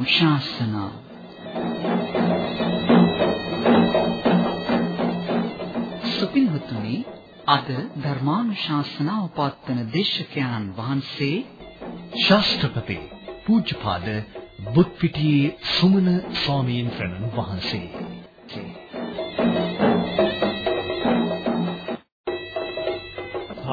ධර්මානුශාසනා සුපින්වතුනි අද ධර්මානුශාසනාව පවත්වන දේශකයන්න් වහන්සේ ශාස්ත්‍රපති පූජ්‍යපාද බුත්පිටියේ සුමන ස්වාමීන් වහන්සේ.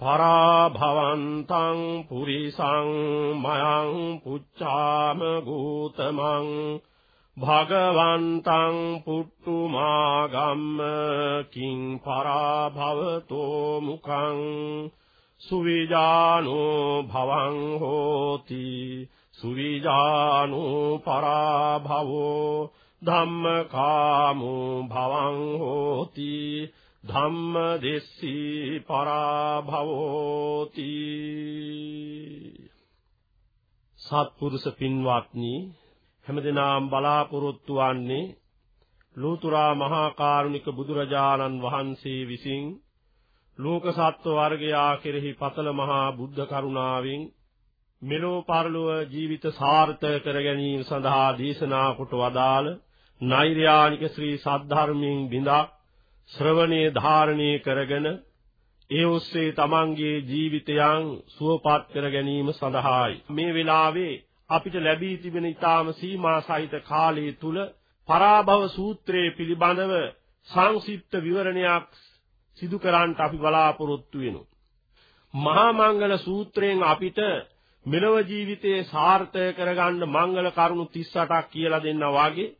පරාභවන්තං පුරිසං මයං පුච්ඡාම ගූතමං භගවන්තං පුට්ටුමාගම්ම කිං පරාභවතෝ මුඛං සුවිජානෝ භවං හෝති සුවිජානෝ පරාභවෝ ධම්මකාමෝ භවං හෝති ධම්ම දෙස්සී පරාභවෝති. සත්පුරුෂ පින්වත්නි හැමදෙනාම බලාපොරොත්තු වන්නේ ලෝතුරා මහා කරුණික බුදුරජාණන් වහන්සේ විසින් ලෝක සත්ව වර්ගයා කෙරෙහි පතල මහා බුද්ධ කරුණාවෙන් මෙලෝ පරලොව ජීවිත සාර්ථක කර ගැනීම සඳහා දේශනා කොට වදාළ නෛර්යානික ශ්‍රී සද්ධර්මයෙන් බිඳා ශ්‍රවණේ ධාරණය කරගෙන ඒ ඔස්සේ තමන්ගේ ජීවිතයන් සුවපත් කර ගැනීම සඳහායි මේ වෙලාවේ අපිට ලැබී තිබෙන ඊටාම සීමා සහිත කාලය තුල පරාභව සූත්‍රයේ පිළිබඳව සංක්ෂිප්ත විවරණයක් සිදු කරන්නට අපි බලාපොරොත්තු වෙනවා. මහා මංගල සූත්‍රයෙන් අපිට මෙලව ජීවිතයේ සාර්ථක කරගන්න මංගල කරුණු 38ක් කියලා දෙන්නා වාගේ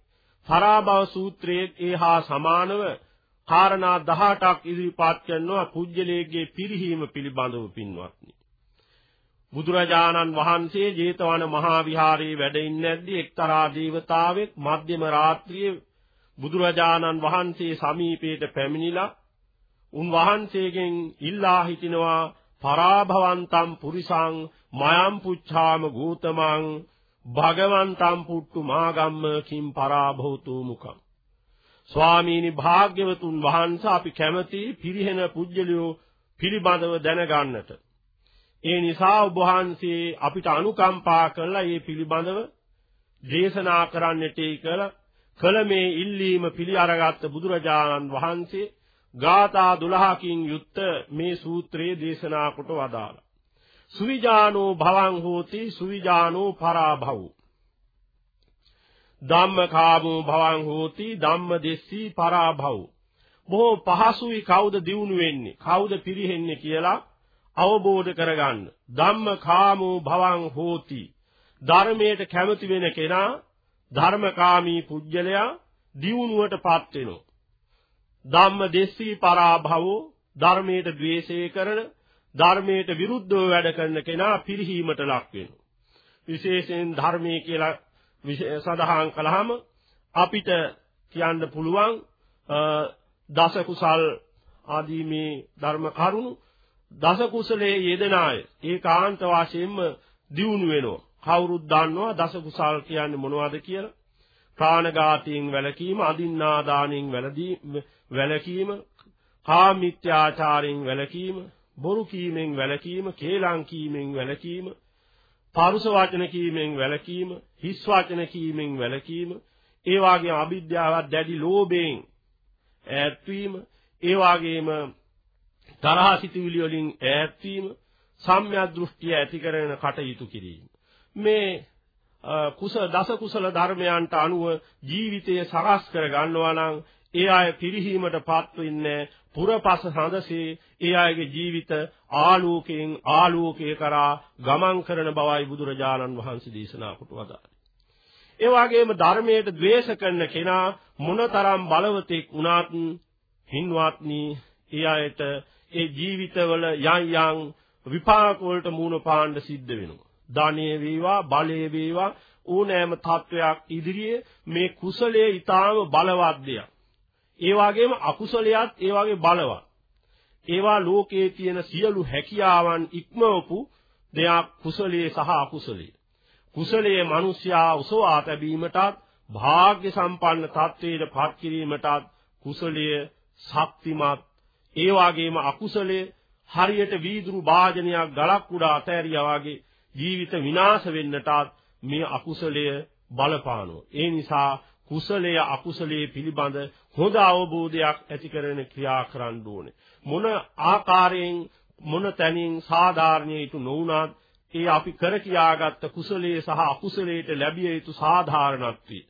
පරාභව සූත්‍රයේ ඒහා සමානව කාරණා 18ක් ඉදිරිපත් කරනවා කුජලයේගේ පිරිහීම පිළිබඳව පින්වත්නි. බුදුරජාණන් වහන්සේ ජේතවන මහා විහාරයේ වැඩ ඉන්නේද්දී එක්තරා දේවතාවෙක් මධ්‍යම රාත්‍රියේ බුදුරජාණන් වහන්සේ සමීපයට පැමිණිලා උන් වහන්සේගෙන් ඉල්ලා හිටිනවා පරාභවන්තම් පුරිසං මයම් පුච්ඡාම ගූතමං භගවන්තම් පුට්ටු මාගම්ම කිම් පරාභවතු මුඛං ස්වාමීනි භාග්‍යවතුන් වහන්සේ අපි කැමති පිරිහෙන පුජ්‍යලියෝ පිළිබඳව දැනගන්නට. ඒ නිසා ඔබ වහන්සේ අපිට අනුකම්පා කළා මේ පිළිබඳව දේශනා කරන්නට කියලා කල මේ ඉල්ලීම පිළි අරගත් බුදුරජාණන් වහන්සේ ගාථා 12කින් යුක්ත මේ සූත්‍රයේ දේශනා කොට වදාළා. සුවිජානෝ භවං හෝති සුවිජානෝ පරාභවෝ ධම්මකාමෝ භවං හෝති ධම්මදෙස්සී පරාභව. බොහෝ පහසුයි කවුද දියුණු වෙන්නේ කවුද පිරිහෙන්නේ කියලා අවබෝධ කරගන්න. ධම්මකාමෝ භවං හෝති. ධර්මයට කැමති වෙන කෙනා ධර්මකාමී පුජ්‍යලයා දියුණුවටපත් වෙනවා. ධම්මදෙස්සී පරාභවෝ ධර්මයට ද්වේෂය කරන ධර්මයට විරුද්ධව වැඩ කරන කෙනා පිරිහීමට ලක් වෙනවා. විශේෂයෙන් ධර්මයේ කියලා සඳහන් කළාම අපිට කියන්න පුළුවන් දස කුසල් ආදී මේ ධර්ම කරුණු දස කුසලයේ යෙදෙන අය ඒකාන්ත වශයෙන්ම දියුණු වෙනවා. කවුරුත් දන්නවා දස කුසල් කියන්නේ මොනවද කියලා? ප්‍රාණඝාතයෙන් වැළකීම අදින්නා දාණයෙන් වැළදී වැළකීම කාමිත්‍යාචාරයෙන් වැළකීම බොරු කීමෙන් වැළකීම, කේලම් කීමෙන් වැළකීම, පරුස වචන කීමෙන් වැළකීම, හිස් වචන කීමෙන් වැළකීම, ඒ වගේම අවිද්‍යාවත් දැඩි ලෝභයෙන් ඈත් වීම, ඒ වගේම තරහ සිතුවිලි වලින් ඈත් වීම, සම්‍යක් දෘෂ්ටිය ඇති කරගෙන කටයුතු කිරීම. මේ කුසල දස කුසල ධර්මයන්ට අනුව ජීවිතය සකස් කර ගන්නවා නම් ඒ අය පිරිහීමටපත් වෙන්නේ පුරපස හඳසේ ඒ අයගේ ජීවිත ආලෝකයෙන් ආලෝකයේ කරා ගමන් කරන බවයි බුදුරජාණන් වහන්සේ දේශනා කොට වදාළේ. ඒ වගේම ධර්මයට ද්වේෂ කරන කෙනා මොනතරම් බලවතෙක් වුණත් හින්වත්නි ඒ අයට ඒ ජීවිතවල යම් යම් විපාක වලට මුහුණ පාන්න සිද්ධ වෙනවා. ධානයේ වේවා බලයේ වේවා ඕනෑම තත්වයක් ඉදිරියේ මේ කුසලයේ ඊටාම බලවත් දෙයක්. ඒ වගේම අකුසලයක් ඒ වගේ බලවත්. ඒවා ලෝකයේ තියෙන සියලු හැකියාවන් ඉක්මවපු දෙයක් කුසලයේ සහ අකුසලයේ. කුසලයේ මිනිසයා උසවා තැබීමටත් භාග්‍ය සම්පන්න තත්වයට පත් කිරීමටත් කුසලයේ ශක්තිමත් ඒ වගේම අකුසලයේ හරියට වීදුරු භාජනයක් ගලක් උඩ අතෑරියා වගේ ජීවිත විනාශ වෙන්නටත් මේ අකුසලය බලපානවා. ඒ නිසා කුසලය අකුසලයේ පිළිබඳ හොඳ අවබෝධයක් ඇති කරගෙන ක්‍රියා කරන්න ඕනේ. මොන ආකාරයෙන් මොන තැනින් සාධාරණීය යුතු නොවුනත් ඒ අපි කර කියාගත්ත කුසලයේ සහ අකුසලයට ලැබිය යුතු සාධාරණත්වය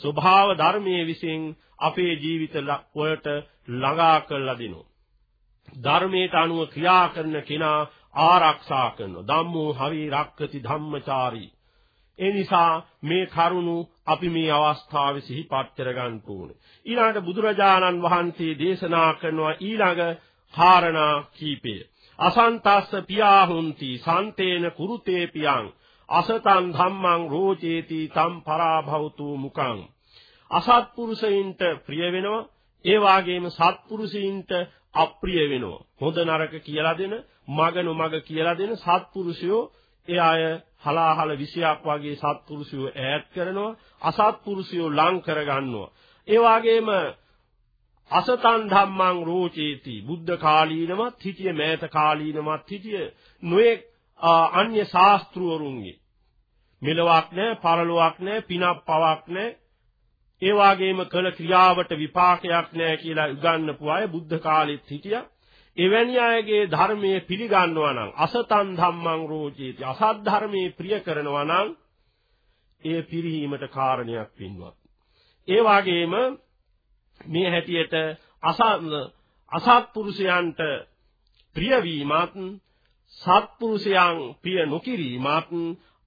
ස්වභාව ධර්මයේ විසින් අපේ ජීවිත වලට ළඟා කරලා දෙනවා. ධර්මයට අනුව ක්‍රියා කරන කෙනා ආරක්ෂා කරනවා. ධම්මෝ හරි රක්කති ධම්මචාරී. ඒ නිසා මේ කරුණු අපි මේ අවස්ථාවේ සිහිපත් කරගන්න ඕනේ. ඊළඟට බුදුරජාණන් වහන්සේ දේශනා කරනවා ඊළඟ කාරණා කීපය. අසන්තස්ස පියාහුන්ති සන්තේන කුරුතේ පියං අසතං ධම්මං රෝචේති තම් පරාභවතු මුකං අසත්පුරුෂයින්ට ප්‍රිය වෙනවා ඒ වාගේම සත්පුරුෂයින්ට අප්‍රිය වෙනවා හොඳ නරක කියලා දෙන මග නොමග කියලා දෙන සත්පුරුෂයෝ ඒ අය හලාහල 20ක් වගේ සත්පුරුෂයෝ ඈත් කරනවා අසත්පුරුෂයෝ ලං කරගන්නවා. ඒ වගේම අසතන් ධම්මං රෝචේති. බුද්ධ කාලීනවත් හිටිය මෑත කාලීනවත් හිටිය නොයේ අන්‍ය ශාස්ත්‍රවරුන්ගේ මෙලොවක් නැහැ පරලොවක් නැහැ පිනක් පවක් නැහැ ඒ වගේම කළ ක්‍රියාවට විපාකයක් නැහැ කියලා උගන්වපු අය බුද්ධ කාලෙත් හිටියා. එවැනි අයගේ ධර්මයේ පිළිගන්නවා නම් අසතන් ධම්මං රෝචේති. අසත් ධර්මයේ ප්‍රිය කරනවා නම් ඒ පිරිහීමට කාරණයක් පින්වත් ඒ වගේම මේ හැටියට අසත්පුරුෂයන්ට ප්‍රිය වීමත් සත්පුරුෂයන් ප්‍රිය නොකිරීමත්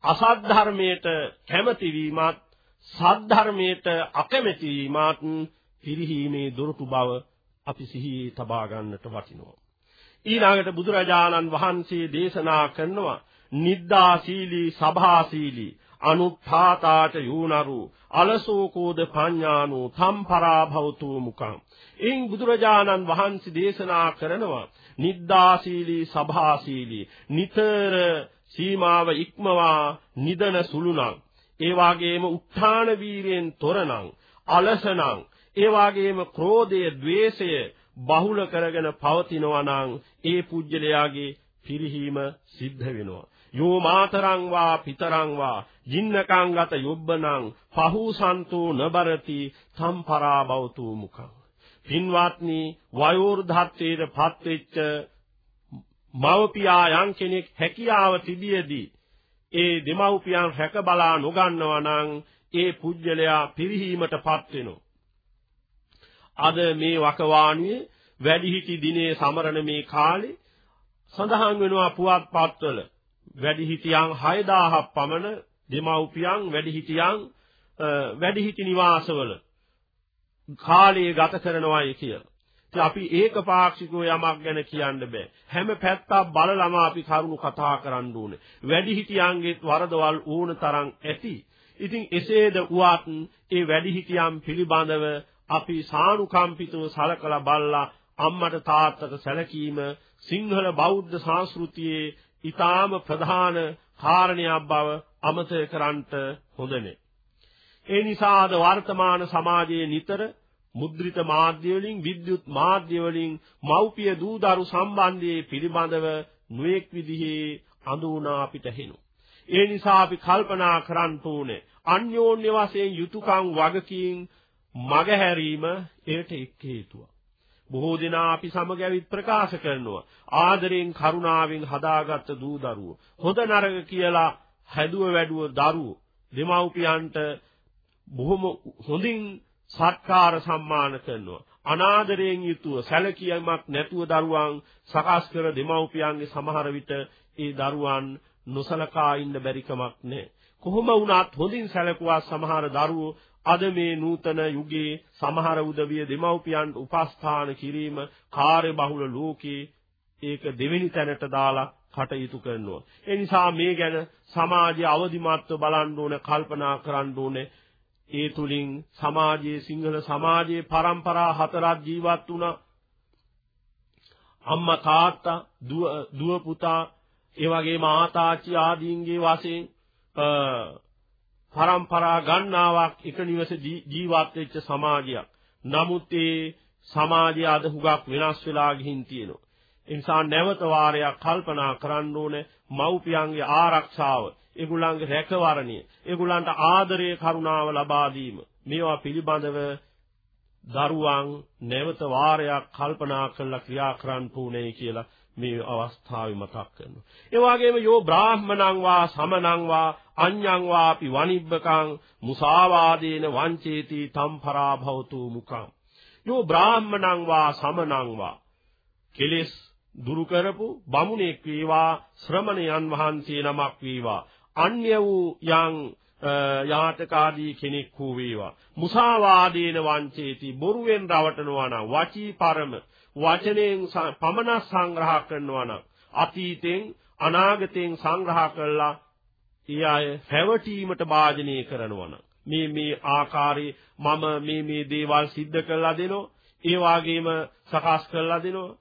අසත් ධර්මයට කැමැති වීමත් සත් ධර්මයට අකමැති වීමත් පිරිහීමේ දොරටු බව අපි සිහියේ තබා ගන්නට වටිනවා. ඊළඟට බුදුරජාණන් වහන්සේ දේශනා කරනවා නිද්දාශීලී සභාශීලී අනුත්ථාතාච යූනරු අලසෝකෝද පඤ්ඤානෝ තම්පරා භවතු මුකං එයින් බුදුරජාණන් වහන්සේ දේශනා කරනවා නිද්දාශීලී සභාශීලී නිතර සීමාව ඉක්මවා නිදන සුළුනම් ඒ වාගේම උත්ථාන වීරියෙන් තොරනම් අලසනම් ඒ වාගේම ක්‍රෝධය, ద్వේෂය බහුල කරගෙන පවතිනවා නම් ඒ පුජ්‍යලයාගේ පිරිහීම සිද්ධ වෙනවා. යෝ මාතරං වා පිතරං වා ජින්නකං ගත යොබ්බනං පහූසන්තෝ නබරති සම්පරා බවතු මුඛං පින්වත්නි වයෝර්ධත්වයට පත්වෙච්ච මව්පියා යම් කෙනෙක් හැකියාව තිබියදී ඒ දෙමව්පියන් රැක බලා නොගන්නවා නම් ඒ පුජ්‍යලයා පිරිහීමටපත් වෙනවා අද මේ වකවානුවේ වැඩිහිටි දිනේ සමරන මේ කාලේ සඳහන් වෙනවා පුවත්පත්වල වැඩිහිටියන් 6000ක් පමණ දෙමව්පියන් වැඩිහිටියන් වැඩිහිටි නිවාසවල කාලය ගත කරනවායි කියලා. ඉතින් අපි ඒකපාක්ෂිකව යමක් ගැන කියන්න බෑ. හැම පැත්තක් බලලම අපි කරුණු කතා කරන්න ඕනේ. වැඩිහිටියන්ගේත් වරදවල් ඕන තරම් ඇති. ඉතින් එසේද වුවත් ඒ වැඩිහිටියන් පිළිබඳව අපි සානුකම්පිතව සලකලා බලලා අම්මට තාත්තට සැලකීම සිංහල බෞද්ධ සංස්කෘතියේ ඊටාම ප්‍රධාන කාරණයක් බව අමතක කරන්නට හොඳ ඒ නිසා අද වර්තමාන සමාජයේ නිතර මුද්‍රිත මාධ්‍ය වලින් විද්‍යුත් මාධ්‍ය වලින් මව්පිය දූ දරු සම්බන්ධයේ පිළිබඳව නොඑක් විදිහේ අඳුනා අපිට හෙනවා. ඒ නිසා අපි කල්පනා කරන්න ඕනේ අන්‍යෝන්‍ය වශයෙන් යුතුයකම් වගකීම් මගහැරීම ඒට එක් හේතුවක්. බොහෝ දෙනා අපි සමග ඇවිත් ප්‍රකාශ කරනවා. ආදරෙන් කරුණාවෙන් හදාගත්ත දූ දරුවෝ. හොඳ නරක කියලා හැදුව වැඩුව දරුවෝ. දෙමව්පියන්ට බොහොම හොඳින් සත්කාර සම්මාන කරනවා. අනාදරයෙන් යුතුව සැලකියමක් නැතුව දරුවන් සකස් කර දෙමව්පියන්ගේ සමහර විට ඒ දරුවන් නොසලකා ඉන්න බැරි කමක් නැහැ. කොහොම වුණත් හොඳින් සැලකුවා සමහර දරුවෝ අද මේ නූතන යුගයේ සමහර උදවිය දෙමව්පියන්ට උපස්ථාන කිරීම කාර්ය බහුල ලෝකේ ඒක දෙවෙනි තැනට දාලා කටයුතු කරනවා. ඒ නිසා මේ ගැන සමාජයේ අවදිමත්ව බලන්න ඕන කල්පනා කරන්න ඕනේ. ඒ තුලින් සමාජයේ සිංහල සමාජයේ પરම්පරා හතරක් ජීවත් වුණා. අම්මා තාත්තා දුව දුව පුතා ඒ වගේම ආතාච්චි ආදීන්ගේ වශයෙන් પરම්පරා ගණනාවක් එක නිවස ජීවත් වෙච්ච සමාජයක්. නමුත් ඒ සමාජය අද හුඟක් වෙනස් වෙලා ගිහින් තියෙනවා. ඒ නිසා නැවත වාරයක් කල්පනා කරන්න ඕනේ මව්පියන්ගේ ආරක්ෂාව, ඒගොල්ලන්ගේ රැකවරණය, ඒගොල්ලන්ට ආදරය කරුණාව ලබා දීම. මේවා පිළිබඳව දරුවන් නැවත වාරයක් කල්පනා කරලා ක්‍රියා කරන්න ඕනේ කියලා මේ අවස්ථාවේ මතක් කරනවා. ඒ වගේම යෝ බ්‍රාහ්මණං වා සමනං වා අඤ්ඤං වාපි වනිබ්බකං මුසාවාදේන වංචේති තම්පරා භවතු මුකං. යෝ බ්‍රාහ්මණං වා සමනං වා කෙලෙස් දුරු කරපු බමුණෙක් වේවා ශ්‍රමණයන් වහන්සේ නමක් වේවා අන්‍ය වූ යම් යාතකාදී කෙනෙක් වූ වේවා මුසාවාදේන වංචේති බොරුවෙන් රවටනවා නම් වචී පරම වචනයෙන් පමණ සංග්‍රහ කරනවා නම් අතීතෙන් අනාගතයෙන් සංග්‍රහ කළා ඒ අය හැවටීමට වාජනය කරනවා නම් මේ මේ ආකාරයේ මම මේ මේ දේවල් සිද්ධ කරලා දෙනවා ඒ වාගේම සකස් කරලා දෙනවා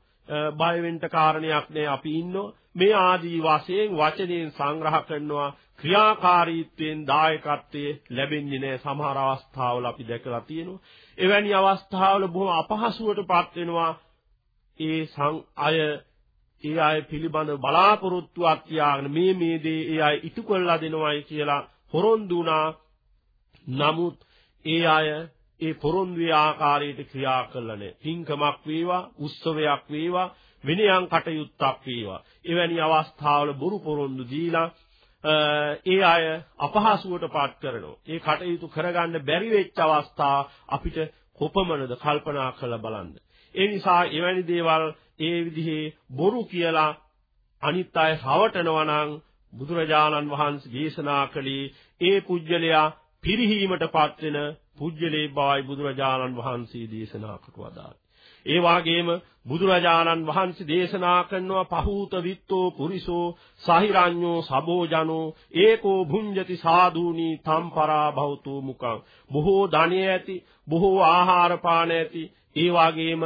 බය වෙන්න කාරණයක් නෑ අපි ඉන්නෝ. මේ ආදී වශයෙන් වචනයෙන් සංග්‍රහ කරනවා ක්‍රියාකාරීත්වයෙන් දායකත්වයේ ලැබෙන්නේ නැහැ සමහර අවස්ථාවල අපි දැකලා තියෙනවා. එවැනි අවස්ථාවල බොහොම අපහසුවටපත් වෙනවා ඒ සං අය ඒ අය පිළිබඳ බලාපොරොත්තුවක් තියාගෙන මේ මේ දේ ඒ අය ඉටු කළා දෙනවයි කියලා පොරොන්දු වුණා නමුත් ඒ අය ඒ පොරොන්දුවේ ආකාරයට ක්‍රියා කළා නැහැ. පින්කමක් වේවා, උත්සවයක් වේවා, විනයන් කටයුත්තක් වේවා. එවැනි අවස්ථාවල බොරු පොරොන්දු දීලා ඒ අය අපහසුවටපත් කරනවා. ඒ කටයුතු කරගන්න බැරි වෙච්ච අවස්ථා අපිට කොපමණද කල්පනා කරලා බලන්න. ඒ නිසා එවැනි දේවල් ඒ විදිහේ බොරු කියලා අනිත් අය රවටනවා නම් බුදුරජාණන් වහන්සේ දේශනා කළේ ඒ පුජ්‍යලයා පිරිහීමටපත් වෙන පුජ්‍යලේ බවයි බුදුරජාණන් වහන්සේ දේශනා කොට වදාළේ. ඒ වාගේම බුදුරජාණන් වහන්සේ දේශනා කරනවා පහූත විත්තෝ පුරිසෝ සහිරඤ්ඤෝ සබෝජනෝ ඒකෝ භුඤ්ජති සාදූනි තම්පරා භවතු මුකං බොහෝ ධනෙ ඇති බොහෝ ආහාර පාන ඇති ඒ වගේම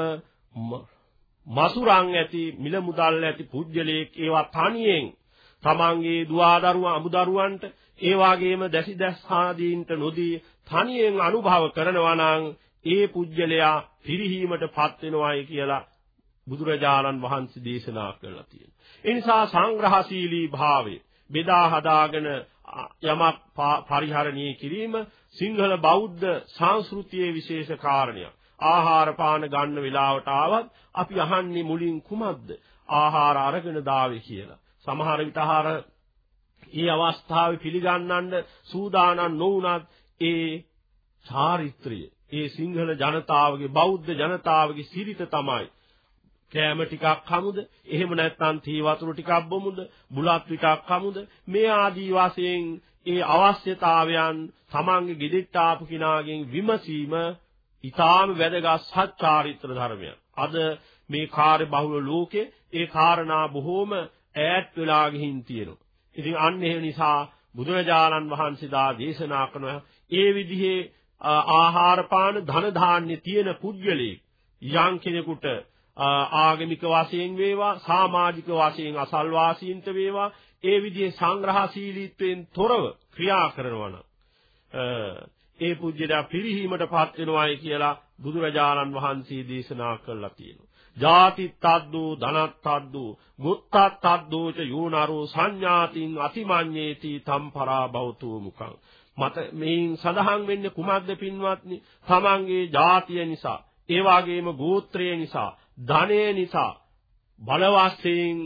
මසුරන් ඇති මිල මුදල් ඇති පුජ්‍යලේක් ඒවා තනියෙන් තමන්ගේ දුවදරුවා අමුදරුවන්ට ඒ වගේම දැසි දැස් ආදීන්ට නොදී තනියෙන් අනුභව කරනවා නම් ඒ පුජ්‍යලයා පිරිහීමටපත් වෙනවායි කියලා බුදුරජාණන් වහන්සේ දේශනා කළා තියෙනවා. ඒ නිසා සංග්‍රහශීලී භාවය බෙදා හදාගෙන යමක් පරිහරණය කිරීම සිංහල බෞද්ධ සංස්කෘතියේ විශේෂ කාරණයක්. ආහාර පාන ගන්න වෙලාවට ආවත් අපි අහන්නේ මුලින් කුමක්ද? ආහාර අරගෙන දාවේ කියලා. සමහර විට ආහාර ඊ අවස්ථාවේ පිළිගන්නන්න සූදානම් නොවුනත් ඒ චාරිත්‍රය ඒ සිංහල ජනතාවගේ බෞද්ධ ජනතාවගේ සිරිත තමයි කෑම ටිකක් හමුද එහෙම නැත්නම් තී වතුර ටිකක් බොමුද බුලත් ටිකක් හමුද මේ ආදී වශයෙන් ඒ අවශ්‍යතාවයන් තමන්ගේ ගෙදෙට්ට ආපු කිනාගෙන් විමසීම ඊටාම වැදගත් සත්‍චාරිත්‍ර ධර්මයක්. අද මේ කාර්ය බහුල ලෝකේ ඒ කාරණා බොහෝම ඈත් වෙලා ගිහින් තියෙනවා. ඉතින් අන්න ඒ නිසා බුදුරජාණන් වහන්සේ දා දේශනා කරන ඒ විදිහේ ආහාර පාන ධන ධාන්‍ය තියෙන පුද්ගලෙක් යම් කෙනෙකුට ආගමික වශයෙන් වේවා සමාජික වශයෙන් අසල්වාසීන්ට වේවා ඒ විදිහේ සංග්‍රහශීලීත්වයෙන් තොරව ක්‍රියා කරනවා නම් ඒ පුජ්‍යලා පිරිහීමටපත් වෙනවායි කියලා බුදුරජාණන් වහන්සේ දේශනා කළා තියෙනවා. ජාතිත්තද්දු ධනත්තද්දු මුත්තත්තද්දෝච යෝනරෝ සංඥාතින් අතිමඤ්ඤේති තම්පරා බෞතු මුඛං මත මේන් සඳහන් වෙන්නේ කුමක්ද පින්වත්නි තමන්ගේ ජාතිය නිසා ඒ වගේම ගෝත්‍රය නිසා ධනය නිසා බලවස්යෙන්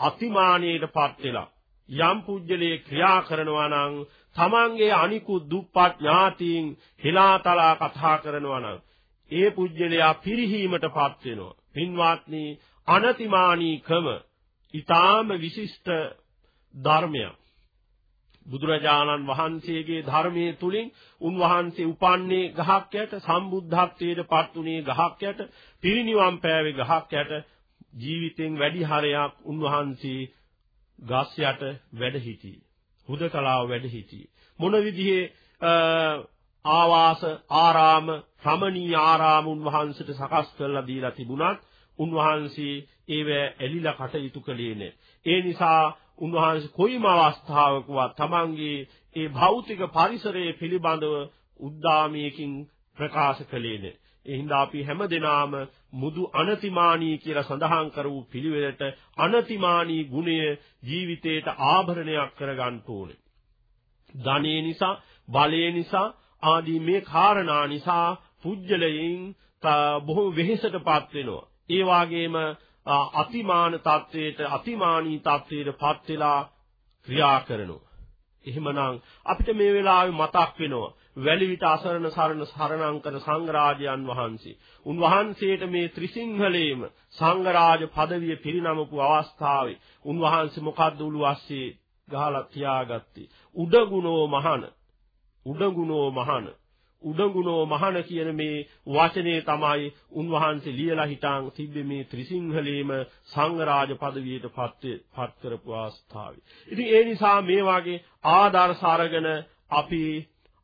අතිමානයටපත් වෙලා යම් පුජ්‍යලේ ක්‍රියා කරනවා නම් තමන්ගේ අනිකුත් දුප්පත් ඥාතීන් හිලාතලා කතා කරනවා නම් ඒ පුජ්‍යලයා පිරිහීමටපත් වෙනවා. පින්වත්නි අනතිමානීකම ඊටාම විශිෂ්ට ධර්මයක්. බුදුරජාණන් වහන්සේගේ ධර්මයේ තුලින් උන්වහන්සේ උපන්නේ ගහක් යට සම්බුද්ධත්වයට පත් උනේ ගහක් යට පිරිනිවන් පෑවේ ගහක් යට ජීවිතෙන් වැඩි හරයක් උන්වහන්සේ ගස් යට වැඩ සිටියේ හුදකලාව වැඩ සිටියේ මොන විදිහේ ආවාස ආරාම රමණීය ආරාම උන්වහන්සේට සකස් කරලා දීලා තිබුණත් උන්වහන්සේ ඒව එලිලා කටයුතු කළේ නැහැ. ඒ නිසා උන්වහන්සේ කොයිම අවස්ථාවකවත් තමන්ගේ ඒ භෞතික පරිසරයේ පිළිබඳව උද්දාමයකින් ප්‍රකාශ කළේ නැහැ. ඒ හින්දා අපි හැමදෙනාම මුදු අනතිමානී කියලා සඳහන් කරවූ පිළිවෙලට අනතිමානී ගුණය ජීවිතේට ආභරණයක් කරගන්න ඕනේ. ධනෙ නිසා, බලය නිසා ආදී මේ කාරණා නිසා පුජ්‍යලයෙන් බොහෝ වෙහෙසටපත් වෙනවා. ඒ වාගේම අතිමාන තත්වයට අතිමානී තත්වයට පත් වෙලා ක්‍රියා කරනවා. එහෙමනම් අපිට මේ වෙලාවේ මතක් වෙනවා වැලිවිට අසරණ සරණ සරණංකර සංඝරාජයන් වහන්සේ. උන්වහන්සේට මේ ත්‍රිසිංහලේම සංඝරාජ පදවිය පිරිනමපු අවස්ථාවේ උන්වහන්සේ මොකද්ද උළුවස්සේ ගහලා තියාගත්තේ? උඩගුණෝ මහන. උඩගුණෝ මහන. උඩඟුණෝ මහන කියන මේ වචනේ තමයි උන්වහන්සේ ලියලා හිටන් තිබ්බේ මේ ත්‍රිසිංහලේම සංඝරාජ පදවියට පත් පත් කරපු අවස්ථාවේ. ඉතින් ඒ නිසා මේ වාගේ ආදර්ශ අරගෙන අපි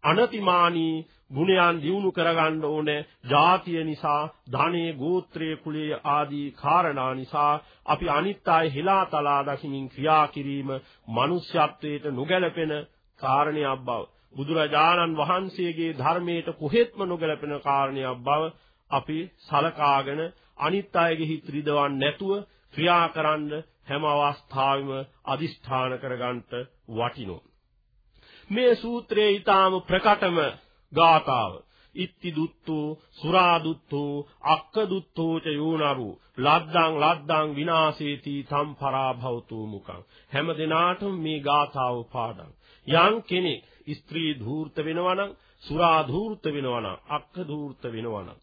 අනතිමානී ගුණයන් දියුණු කරගන්න ඕනේ ජාතිය නිසා ධනේ ගෝත්‍රයේ කුලයේ ආදී කාරණා නිසා අපි අනිත් අය හිලාතලා දකිමින් ක්‍රියා කිරීම මනුෂ්‍යත්වයට නොගැලපෙන කාරණයක් බව බුදුරජාණන් වහන්සේගේ ධර්මයට කොහෙත්ම නොගැලපෙන කාරණයක් බව අපි සලකාගෙන අනිත් අයගේ හිත රිදවන්නේ නැතුව ක්‍රියා කරන්න හැම අවස්ථාවෙම අදිෂ්ඨාන කරගන්නට වටිනවා. මේ සූත්‍රයේ ඊටාම ප්‍රකටම ගාතාව ඉත්ති දුත්තු සුරා දුත්තු අක්ක දුත්තෝ ච යෝනරු ලද්දං ලද්දං විනාශේති සම්පරා භවතු මුකං හැම දිනාටම මේ ගාතාව පාඩම්. යම් කෙනෙක් ස්ත්‍රී ධූර්ත වෙනවා නම් සුරා ධූර්ත වෙනවා නම් අක්ඛ ධූර්ත වෙනවා නම්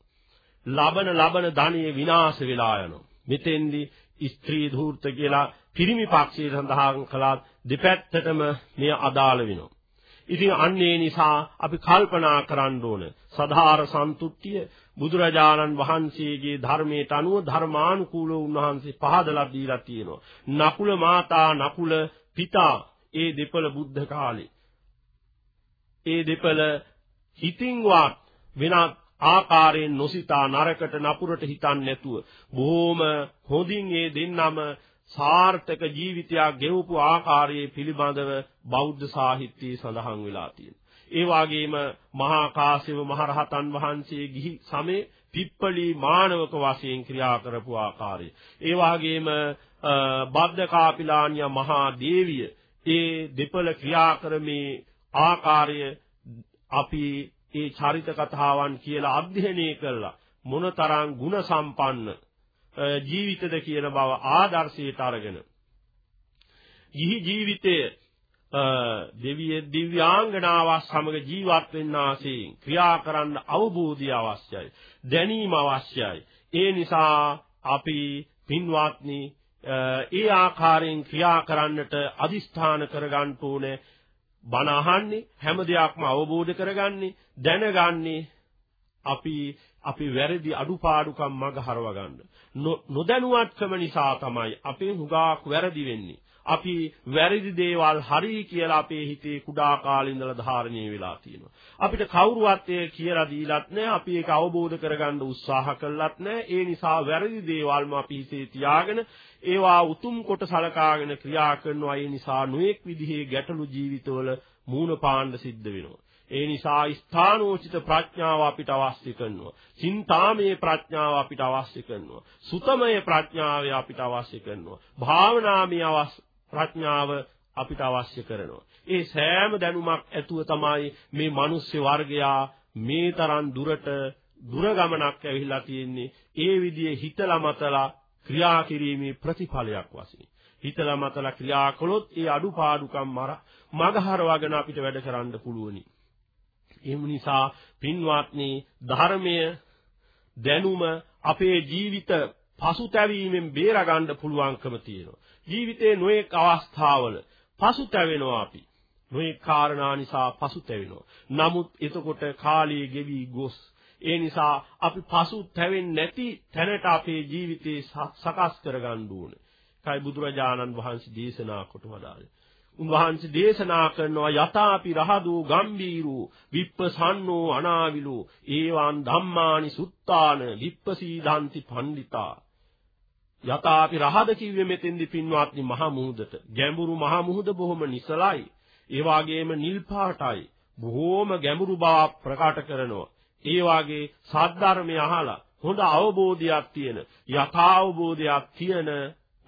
ලබන ලබන ධනිය විනාශ වෙලා යනවා. මෙතෙන්දි ස්ත්‍රී ධූර්ත කියලා පිරිමි පක්ෂයේ සඳහන් කළා දෙපැත්තටම මෙය අදාළ වෙනවා. ඉතින් අන්නේ නිසා අපි කල්පනා කරන්න ඕන සදාාර සන්තුට්ඨිය බුදුරජාණන් වහන්සේගේ ධර්මයට අනුව ධර්මානුකූලව උන්වහන්සේ පහදලා දීලා තියෙනවා. නකුල මාතා නකුල පිතා ඒ දෙපළ බුද්ධ කාලේ ඒ දෙපළ හිතින්වත් වෙනත් ආකාරයෙන් නොසිතා නරකට නපුරට හිතන්නේ නැතුව බොහොම හොඳින් ඒ දෙන්නම සාර්ථක ජීවිතයක් ගෙවපු ආකාරයේ පිළිබඳව බෞද්ධ සාහිත්‍යයේ සඳහන් වෙලා තියෙනවා. ඒ වගේම මහා කාශ්‍යප මහරහතන් වහන්සේ ගිහි සමේ පිප්පලි මානවක වශයෙන් ක්‍රියා කරපු ආකාරය. ඒ වගේම බද්දකාපිලාන්‍ය මහා දේවිය ඒ දෙපළ ක්‍රියා කරමේ ආකාරය අපි ඒ චරිත කතාවන් කියලා අධ්‍යයනය කළා මොනතරම් ಗುಣ සම්පන්න ජීවිතද කියන බව ආදර්ශයට අරගෙන ගිහි ජීවිතයේ දෙවිය දිව්‍යාංගනාවක් සමග ජීවත් වෙන්න ආසෙන් ක්‍රියා කරන්න අවබෝධය අවශ්‍යයි. දැනීම අවශ්‍යයි. ඒ නිසා අපි පින්වත්නි ඒ ආකාරයෙන් ක්‍රියා කරන්නට අදිස්ථාන කරගන්න ඕනේ. බණ අහන්නේ හැම දෙයක්ම අවබෝධ කරගන්නේ දැනගන්නේ අපි අපි වැරදි අඩුපාඩුකම් මග හරව ගන්න. නොදැනුවත්කම නිසා තමයි අපේ හුඟක් වැරදි වෙන්නේ. අපි වැරදි දේවල් හරි කියලා අපේ හිතේ කුඩා කාලේ ඉඳලා ධාරණය වෙලා තියෙනවා. අපිට කවුරුවත් ඒ කියලා දීලත් නැහැ. අපි ඒක අවබෝධ කරගන්න උත්සාහ කළත් නැහැ. ඒ නිසා වැරදි දේවල්ම අපි හිතේ තියාගෙන ඒවා උතුම් කොට සලකාගෙන ක්‍රියා කරනවා. ඒ නිසා නොඑක් විදිහේ ගැටලු ජීවිතවල මූණ පාණ්ඩ සිද්ධ වෙනවා. ඒ නිසා ස්ථානෝචිත ප්‍රඥාව අපිට අවශ්‍ය කරනවා. චින්තාමය ප්‍රඥාව අපිට අවශ්‍ය කරනවා. සුතමය ප්‍රඥාව අපිට අවශ්‍ය කරනවා. භාවනාමය ප්‍රඥාව අපිට අවශ්‍ය කරනවා. ඒ සෑම දැනුමක් ඇතුව තමයි මේ මිනිස් වර්ගයා මේ තරම් දුරට දුර ගමනක් ඇවිල්ලා තියෙන්නේ. ඒ විදිහේ හිතලා මතලා ක්‍රියා කිරීමේ ප්‍රතිඵලයක් වශයෙන්. හිතලා මතලා ක්‍රියා කළොත් ඒ අඩුපාඩුකම් මර මගහරවගෙන අපිට වැඩ කරන්න පුළුවනි. එහෙම නිසා පින්වත්නි ධර්මය දැනුම අපේ ජීවිත පසුතැවීමෙන් බේරගන්න පුළුවන්කම තියෙනවා. ජීවිතේ නොඑක අවස්ථාවල පසුතැවෙනවා අපි. නොඑක කාරණා නිසා පසුතැවෙනවා. නමුත් එතකොට කාලය ගෙවි ගොස් ඒ නිසා අපි පසුතැවෙන්නේ නැති තැනට අපේ ජීවිතේ සකස් කරගන්න ඕනේ. කයි බුදුරජාණන් වහන්සේ දේශනා කොට වදාළේ. උන්වහන්සේ දේශනා කරනවා යතාපි රහදු ගම්බීරු විප්පසන්නෝ අනාවිලු ඒවන් ධම්මානි සුත්තාන විප්පසීදාන්ති පණ්ඩිතා. යතාපි රහද කිව්වේ මෙතෙන්දි පින්වත්නි මහා මුහුදට. ගැඹුරු මහා මුහුද බොහොම නිසලයි. ඒ වාගේම නිල් පාටයි. බොහෝම ගැඹුරු බව ප්‍රකාශ කරනවා. ඒ වාගේ සද්ධර්මය අහලා හොඳ අවබෝධයක් තියෙන යථාවබෝධයක් තියෙන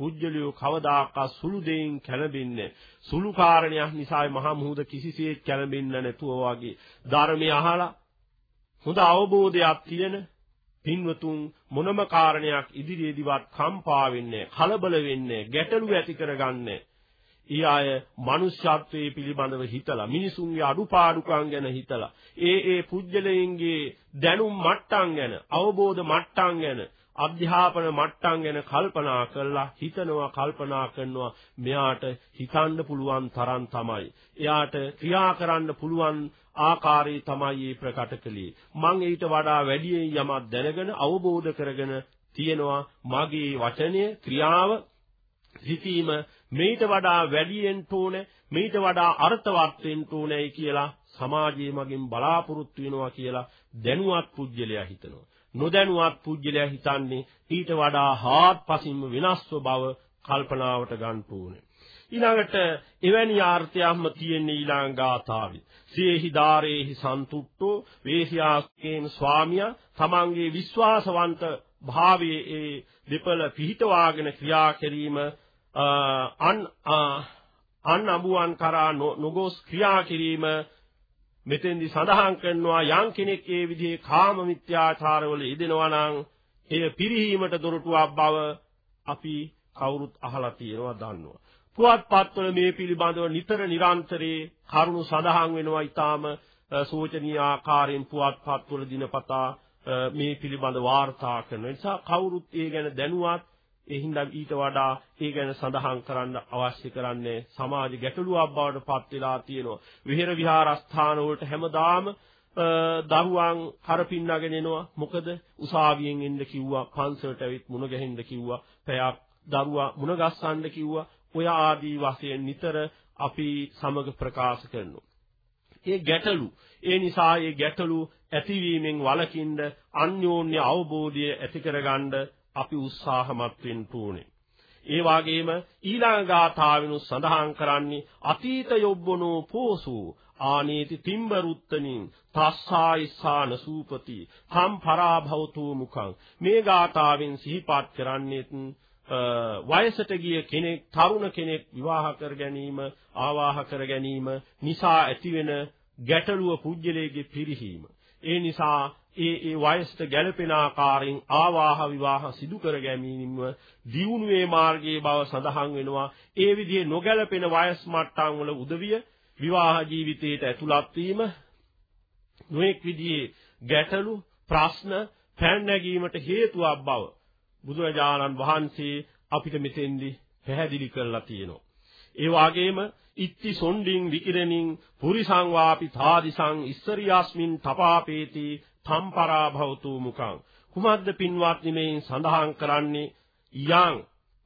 පුජ්‍යලියෝ කවදාකවත් සුළු දෙයින් කැළඹෙන්නේ සුළු කාරණයක් නිසා මහා මුහුද කිසිසේත් කැළඹෙන්නේ නැතුව වගේ. ධර්මය අහලා හොඳ අවබෝධයක් තියෙන පින්වතුන් මොනම කාරණයක් ඉදිරියේදීවත් කම්පා වෙන්නේ කලබල වෙන්නේ ගැටලු ඇති කරගන්නේ. ඊ අය මනුෂ්‍යත්වයේ පිළිබඳව හිතලා මිනිසුන්ගේ අඩුපාඩුකම් ගැන හිතලා ඒ ඒ පුජ්‍යලයන්ගේ දැනුම් මට්ටම් ගැන අවබෝධ මට්ටම් ගැන අධ්‍යාපන මට්ටම් ගැන කල්පනා කරලා හිතනවා කල්පනා කරනවා මෙයාට හිතන්න පුළුවන් තරම් තමයි. එයාට ක්‍රියා කරන්න පුළුවන් ආකාරය තමයි මේ ප්‍රකට කළේ. මම ඊට වඩා වැඩියෙන් යමක් දැනගෙන අවබෝධ කරගෙන තියෙනවා මගේ වචනය ක්‍රියාව සිටීම මේට වඩා වැඩියෙන් තෝනේ මේට වඩා අර්ථවත් වෙන්න ඕනේ කියලා සමාජයේ මගින් බලාපොරොත්තු වෙනවා කියලා දැනුවත් පුජ්‍යලයා හිතනවා. නොදැනුවත් පුජ්‍යලයා හිතන්නේ ඊට වඩා හාත්පසින්ම වෙනස්ව බව කල්පනාවට ගන්න ඕනේ. ඊළඟට එවැනි ආර්ථයක්ම තියෙන ඊළඟ ගාථාවේ. සේහි ධාරේහි සන්තුට්ඨෝ වේසියාස්කේන ස්වාමියා තමන්ගේ විශ්වාසවන්ත භාවයේ ඒ දෙපළ පිහිටවාගෙන ක්‍රියා කිරීම අන් අන් අඹුවන් කරා නොගොස් ක්‍රියා කිරීම මෙතෙන්දි සඳහන් කරනවා යම් කෙනෙක් ඒ විදිහේ කාම මිත්‍යාචාරවල යෙදෙනවා නම් එය පිරිහීමට දොරටුවක් බව අපි කවුරුත් අහලා තියෙනවා දන්නවා. පුවත්පත්වල මේ පිළිබඳව නිතර නිරන්තරේ කරුණු සඳහන් වෙනවා ඊටාම සෝචනීය ආකාරයෙන් පුවත්පත්වල දිනපතා මේ පිළිබඳ වාර්තා කරන නිසා කවුරුත් ඒ ගැන දැනුවත් ඒ හින්දා ඊට වඩා ඒ ගැන සඳහන් කරන්න අවශ්‍ය කරන්නේ සමාජ ගැටලුවක් බවට පත් වෙලා තියෙනවා. විහෙර විහාරස්ථාන වලට හැමදාම දරුවන් කරපින්නගෙන එනවා. මොකද උසාවියෙන් එන්න කිව්වා, පන්සලට ඇවිත් මුණ ගැහෙන්න කිව්වා, පැයක් දරුවා මුණ ගස්සන්න කිව්වා. ඔය ආදී වශයෙන් නිතර අපි සමග ප්‍රකාශ කරනවා. ඒ ගැටලු ඒ නිසා ඒ ගැටලු ඇතිවීමෙන් වළකින්න අන්‍යෝන්‍ය අවබෝධය ඇති කරගන්න අපි උත්සාහමත් වෙන්න ඕනේ. ඒ වගේම ඊළඟ ගාථාවෙනු සඳහන් කරන්නේ අතීත යොබ්බනෝ පෝසු ආනේති තිම්බරුත්තනින් තස්සායිසාන සූපති හම් පරාභවතු මුඛං මේ ගාථාවෙන් සිහිපත් කරන්නේත් වයසට ගිය කෙනෙක් තරුණ කෙනෙක් විවාහ කර ගැනීම ආවාහ කර ගැනීම නිසා ඇතිවෙන ගැටලුව පුජ්‍යලයේ පිරිහීම ඒ නිසා ඒ ඒ වයසට ගැළපෙන ආකාරයෙන් ආවාහ විවාහ සිදු කර ගැනීම දියුණුවේ මාර්ගයේ බව සඳහන් වෙනවා. ඒ විදිහේ නොගැළපෙන වයස් මට්ටම් වල උදවිය විවාහ ජීවිතයට ඇතුළත් වීම නොඑක් විදිහේ ගැටලු ප්‍රශ්න පැන නැගීමට හේතුවක් බව බුදුරජාණන් වහන්සේ අපිට මෙතෙන්දී පැහැදිලි කරලා තියෙනවා. ඒ වගේම ඉත්ති සොණ්ඩින් විකිරණින් පුරිසං වාපි තාදිසං ඉස්සරියාස්මින් තපාපේති තම්පරා භවතු මුඛං. කුමද්ද පින්වත්නි මේ සඳහන් කරන්නේ? යං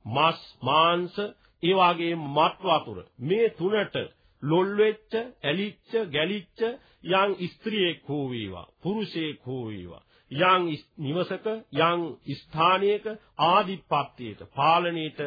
මස් මාංශ ඒ වගේ මත් වතුර. මේ තුනට ලොල් වෙච්ච ඇලිච්ච ගැලිච්ච යං ස්ත්‍රියෙක් හෝ වේවා පුරුෂයෙක් හෝ වේවා. යං නිවසක යං ස්ථානයක ආදිපත්‍යයට පාලනයට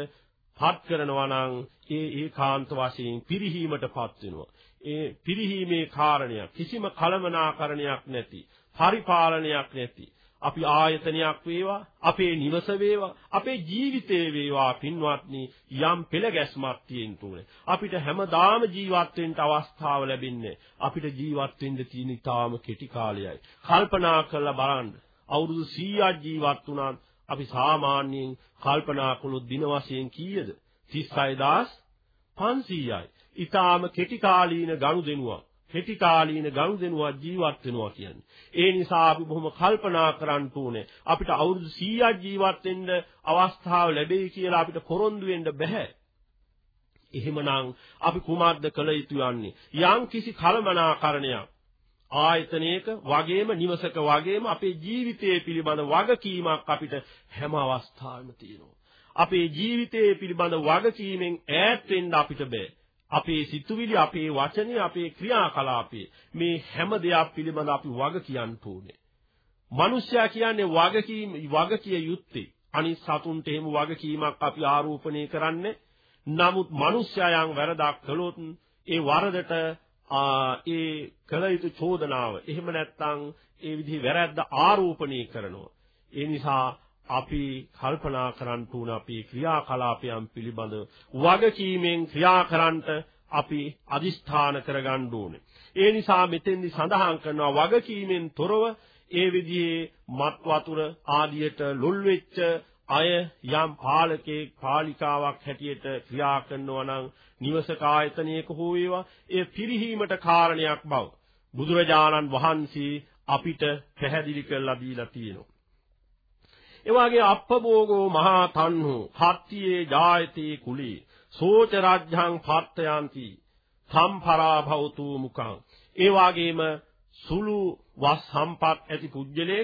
පත් කරනවා නම් ඒ ඒකාන්ත වශයෙන් පිරිහීමටපත් වෙනවා. ඒ පිරිහීමේ කාරණයක් කිසිම කලමනාකරණයක් නැති, පරිපාලනයක් නැති. අපි ආයතනයක් වේවා අපේ නිවස වේවා අපේ ජීවිතේ වේවා පින්වත්නි යම් පෙළ ගැස්මක් තියෙන්න ඕනේ. අපිට හැමදාම ජීවත් වෙන්න අවස්ථාව ලැබෙන්නේ අපිට ජීවත් වෙන්න තියෙන ඊටාම කෙටි කාලයයි. කල්පනා කරලා බලන්න. අවුරුදු 100ක් ජීවත් වුණාත් අපි සාමාන්‍යයෙන් කල්පනා කළොත් දින වශයෙන් කීයද? 36500යි ඊටාම කෙටි කාලීන ගනුදෙනුවක්. කෙටි කාලීන ගනුදෙනුවක් ජීවත් වෙනවා කියන්නේ. ඒ නිසා අපි බොහොම කල්පනා කරන්න ඕනේ. අපිට අවුරුදු 100ක් ජීවත් වෙන්න අවස්ථාව ලැබෙයි කියලා අපිට පොරොන්දු වෙන්න බෑ. එහෙමනම් අපි කුමක්ද කළ යුතු යන්නේ? යම් කිසි කලමනාකරණයක් ආයතනයක වගේම නිවසක වගේම අපේ ජීවිතයේ පිළිබඳ වගකීමක් අපිට හැම අවස්ථාවෙම තියෙනවා. අපේ ජීවිතයේ පිළිබඳ වගකීමෙන් ඈත් වෙන්න අපිට බෑ. අපේ සිතුවිලි අපේ වචනේ අපේ ක්‍රියාකලාපේ මේ හැම දෙයක් පිළිබඳ අපි වග කියන්න ඕනේ. මිනිස්සයා කියන්නේ වගකීම් වගකිය යුත්තේ. අනිත් සතුන්ට එහෙම වගකීමක් අපි ආරෝපණය කරන්නේ. නමුත් මිනිස්සයා යම් වැරදක් කළොත් ඒ වරදට ඒ කළ යුතු චෝදනාව එහෙම නැත්නම් ඒ විදිහේ වැරද්ද ආරෝපණය කරනවා. ඒ නිසා අපි කල්පනා කරන්න උන අපේ ක්‍රියාකලාපයන් පිළිබඳ වගකීමෙන් ක්‍රියා කරන්නට අපි අදිස්ථාන කරගන්න ඕනේ. ඒ නිසා මෙතෙන්දි සඳහන් කරනවා වගකීමෙන් තොරව ඒ විදිහේ මත් වතුර ආදියට ලොල් වෙච්ච අය යම් පාලකේ පාලිකාවක් හැටියට ක්‍රියා කරනවා නම් නිවසක ආයතනයක හෝ වේවා ඒ පිරිහීමට කාරණයක් බව බුදුරජාණන් වහන්සේ අපිට පැහැදිලි කරලා දීලා තියෙනවා. එවාගේ අප්පභෝගෝ මහා තන්හු හත්තියේ ජායති කුලී සෝච රාජ්‍යං පාර්ථයන්ති සම්පරා භවතු මුඛං ඒ වාගේම සුළු වස් සම්පත් ඇති පුජ්‍යලේ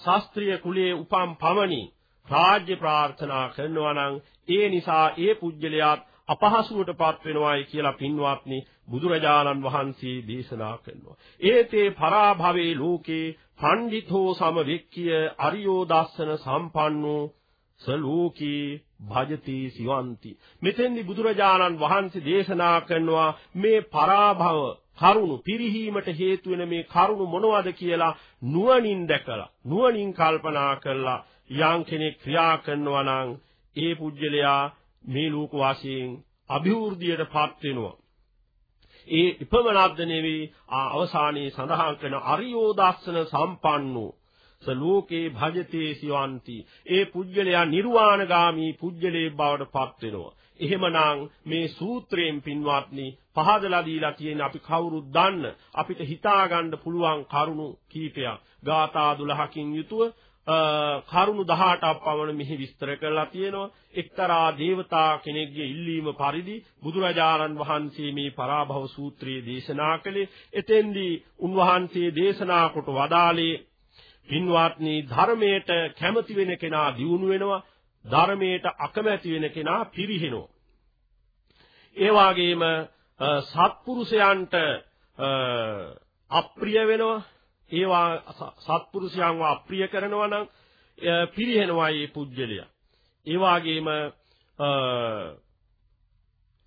ශාස්ත්‍රීය කුලයේ උපම් පමණි රාජ්‍ය ප්‍රාර්ථනා කරනවා නම් ඒ නිසා ඒ පුජ්‍යලයාත් අපහසුවටපත් වෙනවායි කියලා පින්වත්නි බුදුරජාණන් වහන්සේ දේශනා කරනවා. ඒතේ පරාභවේ ලෝකේ පණ්ඩිතෝ සමවික්කිය අරියෝ දස්සන සම්පන්නෝ සලෝකී භජති සිවಂತಿ. මෙතෙන්දි බුදුරජාණන් වහන්සේ දේශනා කරනවා මේ පරාභව කරුණු පිරිහීමට හේතු වෙන මේ කරුණු මොනවද කියලා නුවණින් දැකලා නුවණින් කල්පනා කරලා යම් කෙනෙක් ක්‍රියා කරනවා නම් ඒ පුජ්‍යලයා මේ ලෝක වාසීන් අභිවෘද්ධියටපත් වෙනවා. ඒ ඉපමනක්ද නෙවෙයි අවසානයේ සඳහන් කරන අරියෝ දස්සන සම්පන්නෝ. සලෝකේ භජතේ සිවಂತಿ ඒ පුජ්‍යලයා නිර්වාණගාමී පුජ්‍යලේ බවට පත් වෙනවා. එහෙමනම් මේ සූත්‍රයෙන් පින්වත්නි පහදලා දීලා තියෙන අපි කවුරුත් දන්න අපිට හිතා ගන්න පුළුවන් කරුණු කීපයක්. ගාථා 12කින් යුතුව කරුණු 18ක් පමණ මෙහි විස්තර කරලා තියෙනවා. එක්තරා දේවතා කෙනෙක්ගේ ඉල්ලීම පරිදි බුදුරජාණන් වහන්සේ මේ පරාභව සූත්‍රයේ දේශනා කළේ. එතෙන්දී උන්වහන්සේ දේශනා කොට වදාළේ පින්වත්නි ධර්මයට කැමති වෙන කෙනා දියුණු වෙනවා ධර්මයට අකමැති වෙන කෙනා පිරිහෙනවා. ඒ වගේම සත්පුරුෂයන්ට අප්‍රිය වෙනවා ඒවා සත්පුරුෂයන්ව අප්‍රිය කරනවා නම් පිරිහෙනවා මේ පුජ්‍යලයා. ඒ වගේම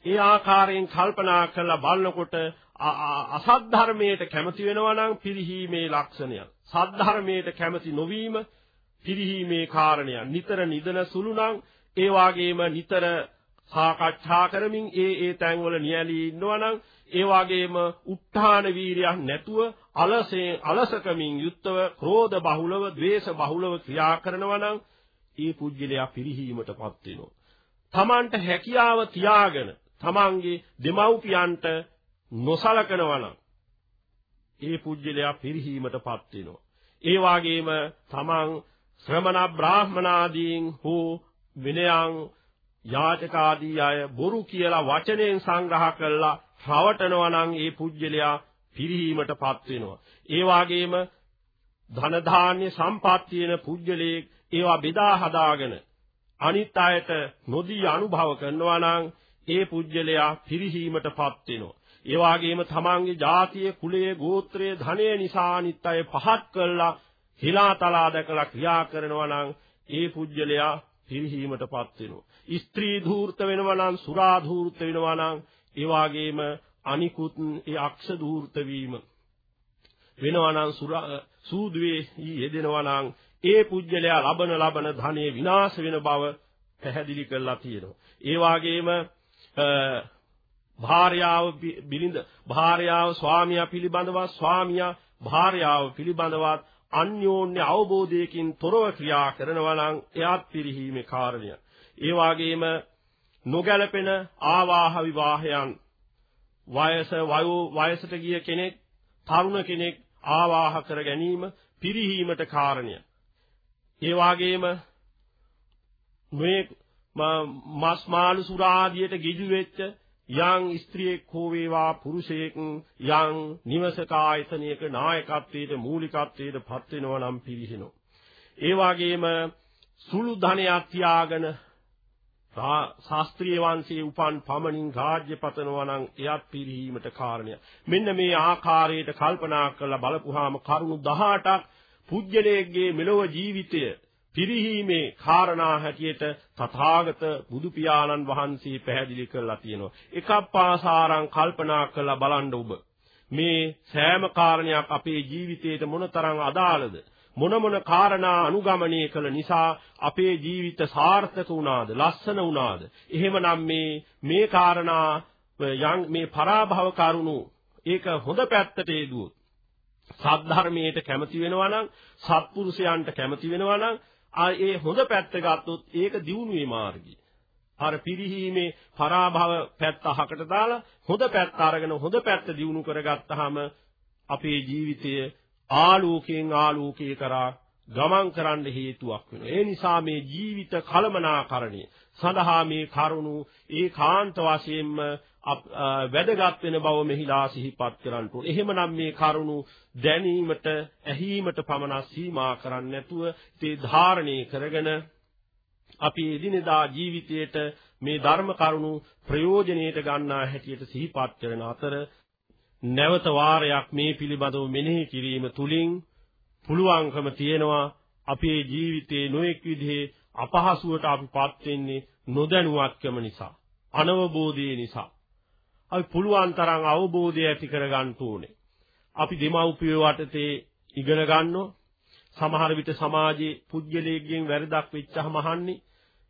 ඒ ආකාරයෙන් කල්පනා කරලා බලනකොට අසත් ධර්මයට කැමති වෙනවා නම් පිරිහීමේ ලක්ෂණයක්. සත් ධර්මයට කැමති නොවීම පිරිහීමේ කාරණයක්. නිතර නිදන සුළු නම් ඒ වගේම නිතර සාකච්ඡා කරමින් ඒ ඒ තැන්වල නියැලී ඉන්නවා නම් ඒ වගේම උත්හාන වීරියක් නැතුව අලසේ අලසකමින් යුක්තව ක්‍රෝධ බහුලව ද්වේෂ බහුලව ක්‍රියා කරනවා නම් ඒ පුජ්‍යලයා පිරිහීමටපත් වෙනවා. තමන්ට හැකියාව තියාගෙන තමන්ගේ දෙමව්පියන්ට නොසලකනවා නම් ඒ පුජ්‍යලයා පිරිහීමටපත් වෙනවා. ඒ වගේම තමන් ශ්‍රමණ බ්‍රාහ්මනාදීන් හෝ විනයන් යාචක ආදී අය බොරු කියලා වචනෙන් සංග්‍රහ කළා රවටනවා නම් ඒ පුජ්‍යලයා පිරිහීමටපත් වෙනවා. ඒ වාගේම ධන ධාන්‍ය සම්පත් තියෙන පුජ්‍යලේ ඒවා බෙදා හදාගෙන අනිත් අයට නොදී අනුභව කරනවා නම් ඒ පුජ්‍යලයා පිරිහීමටපත් වෙනවා. ඒ වාගේම තමන්ගේ ජාතිය, කුලය, ගෝත්‍රය, ධනය නිසා අනිත් අය පහත් කළා හිලාතලා දැකලා ක්‍රියා කරනවා නම් ඒ පුජ්‍යලයා පිරිහීමටපත් වෙනවා. ස්ත්‍රී ධූර්ත වෙනවා නම් සුරා ධූර්ත වෙනවා නම් ඒ වාගේම අනිකුත් ඒ අක්ෂ ධූර්ත වීම වෙනවා නම් සූදුවේ යෙදෙනවා නම් ඒ පුජ්‍යලයා ලබන ලබන ධනෙ විනාශ වෙන බව පැහැදිලි කරලා තියෙනවා. ඒ වාගේම භාර්යාව බිලිඳ භාර්යාව ස්වාමියා පිළිබඳව ස්වාමියා භාර්යාව පිළිබඳවත් අන්‍යෝන්‍ය අවබෝධයකින් තොරව ක්‍රියා කරනවා නම් එයත් පිරිහීමේ කාරණය. ඒ වාගේම නොගැලපෙන ආවාහ විවාහයන් වයස වයෝ වයසට ගිය කෙනෙක් තරුණ කෙනෙක් ආවාහ කර ගැනීම පිරිහීමට කාරණය. ඒ වාගේම මේ මස් මාළු සුරාදියට ගිජු වෙච්ච යම් ස්ත්‍රියෙක් හෝ වේවා පුරුෂයෙක් යම් නිවසක ආයතනයක නායකත්වයට මූලිකත්වයට පත් වෙනවා නම් පිරිහිනෝ. ඒ වගේම සුළු ධනයක් තියාගෙන ශාස්ත්‍රීය වංශයේ උපන් පමණින් රාජ්‍ය පතනවා නම් එයත් පිරිහීමට කාරණය. මෙන්න මේ ආකාරයට කල්පනා කරලා බලපුවාම කරුණු 18ක් පුජ්‍යලයේගේ මෙලොව ජීවිතය පිරිහීමේ කාරණා හැටියට තථාගත බුදු පියාණන් වහන්සේ පැහැදිලි කරලා තියෙනවා. එකක් පාසාරං කල්පනා කරලා බලන්න ඔබ. මේ සෑම කාරණයක් අපේ ජීවිතයට මොනතරම් අදාළද? මොන මොන කාරණා අනුගමනය කළ නිසා අපේ ජීවිත සාර්ථක වුණාද? ලස්සන වුණාද? එහෙමනම් මේ මේ කාරණා මේ පරාභව කරුණු ඒක හොඳ පැත්තට යෙදුවොත් සද්ධර්මයට කැමති වෙනවා නම් සත්පුරුෂයන්ට කැමති වෙනවා නම් ආ ඒ හොඳ පැත්ත ගත්තොත් ඒක දියුණුවේ මාර්ගය. අර පිරිහීමේ පරාභව පැත්ත අහකට දාලා හොඳ පැත්ත අරගෙන හොඳ පැත්ත දියුණු කරගත්තාම අපේ ජීවිතය ආලෝකයෙන් ආලෝකේ කරා ගමන් කරන්න හේතුවක් වෙනවා. ඒ නිසා මේ ජීවිත කලමනාකරණය සඳහා මේ කරුණු ඒකාන්ත වශයෙන්ම වැදගත් වෙන බව මෙහිලා සිහිපත් කරන්න ඕනේ. එහෙමනම් මේ කරුණු දැනීමට, ඇහිීමට පමණ සීමා කරන්නේ නැතුව ඒ ධාරණය කරගෙන අපි එදිනෙදා ජීවිතයට මේ ධර්ම කරුණු ප්‍රයෝජනෙට ගන්නා හැටියට සිහිපත් කරන අතර නැවත වාරයක් මේ පිළිබඳව මෙනෙහි කිරීම තුලින් පුළුවන්කම තියෙනවා අපේ ජීවිතයේ නොඑක් විදිහේ අපහසුවට අපිපත් වෙන්නේ නොදැනුවත්කම නිසා අනවබෝධය නිසා අපි පුළුවන් තරම් අවබෝධය ඇති කරගන්න ඕනේ. අපි දෙමව්පියෝ වටතේ ඉගෙන ගන්නවා. සමහර විට සමාජයේ පුද්ගලයෙක්ගෙන් වැරදක් වෙච්චහම අහන්නේ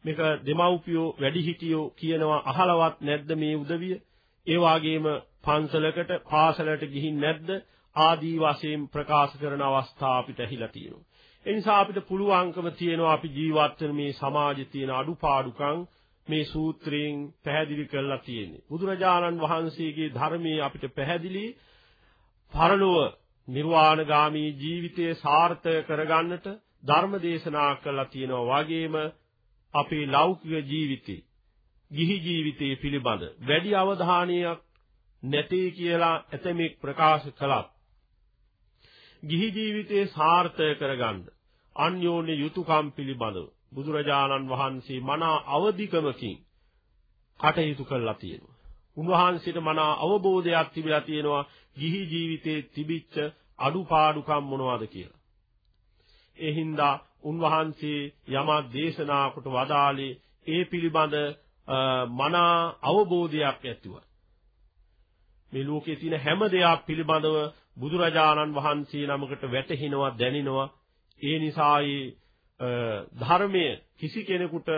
මේක දෙමව්පියෝ වැඩිහිටියෝ කියනවා අහලවත් නැද්ද මේ උදවිය? ඒ වගේම පන්සලකට පාසලට ගිහින් නැද්ද? ආදී වශයෙන් ප්‍රකාශ කරන අවස්ථා අපිට ඇහිලා තියෙනවා. ඒ නිසා අපිට පුළුවන්කම තියෙනවා අපි ජීවත් වෙන මේ සමාජයේ තියෙන අඩුපාඩුකම් මේ සූත්‍රයෙන් පැහැදිලි කරලා තියෙන්නේ. බුදුරජාණන් වහන්සේගේ ධර්මයේ අපිට පැහැදිලි පරලොව නිර්වාණගාමී ජීවිතය සාර්ථක කරගන්නට ධර්ම දේශනා කළා තියෙනවා වගේම අපේ ලෞකික ජීවිතේ ගිහි ජීවිතයේ පිළිබඳ වැඩි අවධානයක් නැtei කියලා ඇතමෙක් ප්‍රකාශ කළත් ගිහි ජීවිතේ සාර්ථක කරගන්න අන්‍යෝන්‍ය යුතුයකම් පිළිබඳව බුදුරජාණන් වහන්සේ මනා අවදිකමකින් කටයුතු කළා තියෙනවා. උන්වහන්සේට මනා අවබෝධයක් තිබිලා තියෙනවා ගිහි ජීවිතේ තිබිච්ච අඩුපාඩුකම් මොනවද කියලා. ඒ හින්දා උන්වහන්සේ යමක් දේශනා කොට වදාළේ ඒ පිළිබඳ මනා අවබෝධයක් ඇතිව. මේ ලෝකයේ තියෙන හැම දෙයක් පිළිබඳව බුදුරජාණන් වහන්සේ නමකට වැටහෙනවා දැනෙනවා ඒ නිසායි ධර්මය කිසි කෙනෙකුට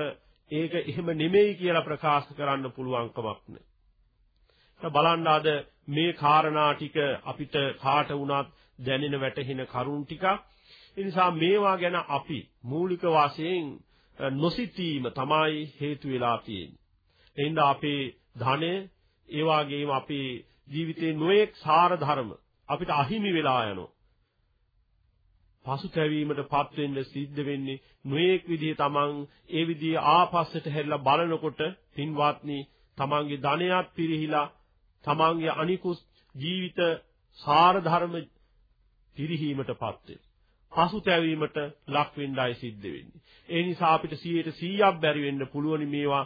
ඒක එහෙම නෙමෙයි කියලා ප්‍රකාශ කරන්න පුළුවන් කමක් නැහැ. බලන්න අද මේ කාරණා ටික අපිට කාට වුණත් දැනෙන වැටහෙන කරුණ ටිකක්. ඒ නිසා මේවා ගැන අපි මූලික වශයෙන් නොසිතීම තමයි හේතු වෙලා තියෙන්නේ. එහෙනම් අපේ ධනය ඒ වගේම අපේ ජීවිතේ නොඑක් සාර ධර්ම අපිට අහිමි වෙලා යනවා. පසුතැවීමටපත් වෙන්න සිද්ධ වෙන්නේ නොඑක් විදිහේ තමන් ඒ විදිහේ ආපස්සට හැරිලා බලනකොට පින්වත්නි තමන්ගේ ධනයත් පිරිහිලා තමන්ගේ අනිකුත් ජීවිත සාර ධර්ම පිරිහීමටපත් වෙනවා. පසුතැවීමට ලක් වෙන්නයි සිද්ධ වෙන්නේ. ඒ නිසා අපිට 100%ක් බැරි වෙන්න පුළුවන් මේවා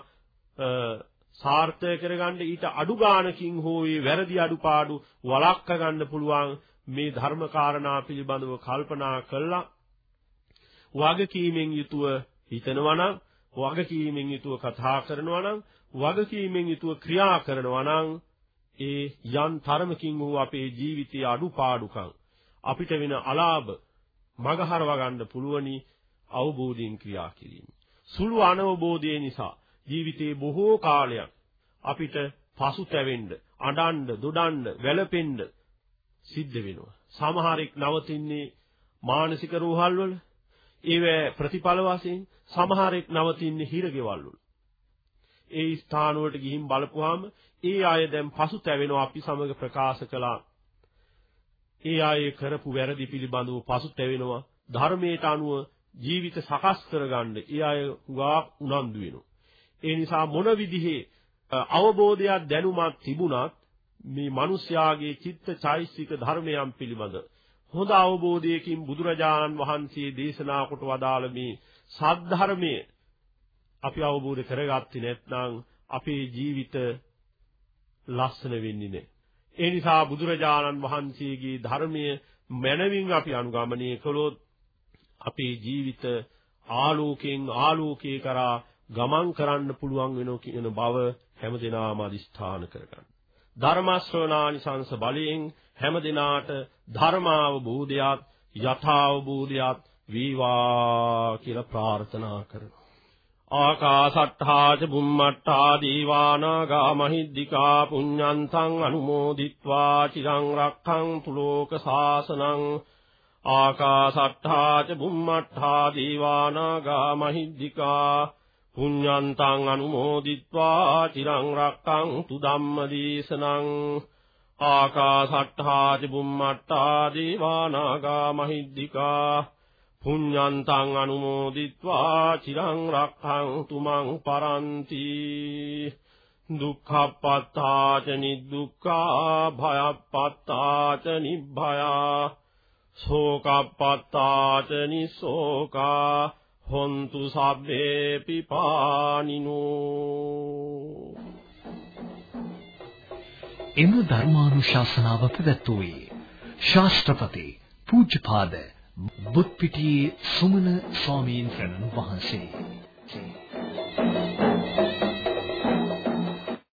සාර්ථක කරගන්න ඊට අඩු ගාණකින් හෝ මේ වැරදි අඩුපාඩු වළක්වා ගන්න පුළුවන් මේ ධර්ම කාරණා පිළිබඳව කල්පනා කළා වගකීමෙන් යුතුව හිතනවා නම් වගකීමෙන් යුතුව කතා කරනවා නම් වගකීමෙන් යුතුව ක්‍රියා කරනවා නම් ඒ යම් තරමකින් වූ අපේ ජීවිතයේ අඩුපාඩුකම් අපිට වෙන අලාභ මගහරව ගන්න පුළුවනි අවබෝධයෙන් ක්‍රියා කිරීම. සුළු අනවබෝධය නිසා ජීවිතේ බොහෝ කාලයක් අපිට පසුතැවෙන්න, අඬන්න, දොඩන්න, වැළපෙන්න සිද්ධ වෙනවා. සමහරෙක් නවතින්නේ මානසික රෝහල් වල. ඒවැ ප්‍රතිඵල වශයෙන් සමහරෙක් නවතින්නේ හිරගෙවල් වල. ඒ ස්ථාන වලට ගිහින් බලපුවාම ඒ අය දැන් පසුතැවෙනවා අපි සමග ප්‍රකාශ කළා. ඒ අය කරපු වැරදි පිළිබඳව පසුතැවෙනවා. ධර්මයට අනුව ජීවිත සකස් කරගන්න ඒ අය හුඟා උනන්දු වෙනවා. ඒ නිසා මොන විදිහේ අවබෝධයක් දැනුමක් තිබුණත් මේ මිනිස්යාගේ චිත්ත චෛසික ධර්මයන් පිළිබඳ හොඳ අවබෝධයකින් බුදුරජාණන් වහන්සේ දේශනා කොට වදාළ මේ සද්ධර්මයේ අපි අවබෝධ කරගත්තේ නැත්නම් අපේ ජීවිත ලස්සන වෙන්නේ නැහැ. ඒ නිසා බුදුරජාණන් වහන්සේගේ ධර්මයේ මනවින් අපි අනුගමනය කළොත් අපේ ජීවිත ආලෝකයෙන් ආලෝකේ කරා ගමන් කරන්න පුළුවන් වෙනෝ කියන බව හැමදෙනාම අදිස්ථාන කරගන්න. ධර්මාශ්‍රවණානිසංස බලයෙන් හැම දිනාට ධර්මාවබෝධයත් යථාවබෝධයත් වේවා කියලා ප්‍රාර්ථනා කරනවා. ආකාසට්ඨා ච බුම්මට්ඨා දීවානාගා මහිද්దికා පුඤ්ඤන්තං අනුමෝදිත්වා චිරං රක්ඛන්තු ලෝක සාසනං ආකාසට්ඨා ච බුම්මට්ඨා දීවානාගා මහිද්దికා පුඤ්ඤන්තං අනුමෝදිත්වා චිරං රක්ඛන්තු ධම්මදේශනං ආකාසට්ඨා ච බුම්මට්ඨා දීවානාගා මහිද්దికා පුඤ්ඤන්තං අනුමෝදිත්වා චිරං රක්ඛන්තු මං පරන්ති දුක්ඛප්පත්තා ච නිදුක්ඛා භයප්පත්තා ච නිබ්භයා ශෝකප්පත්තා ච නිසෝකා හොන්තු සබ්බේ පිපානිනෝ එම ධර්මානුශාසනාව පැවැත්වුවේ ශාස්ත්‍රපති පූජ්‍යපාද බුත්පිටියේ සුමන ස්වාමීන් වහන්සේ.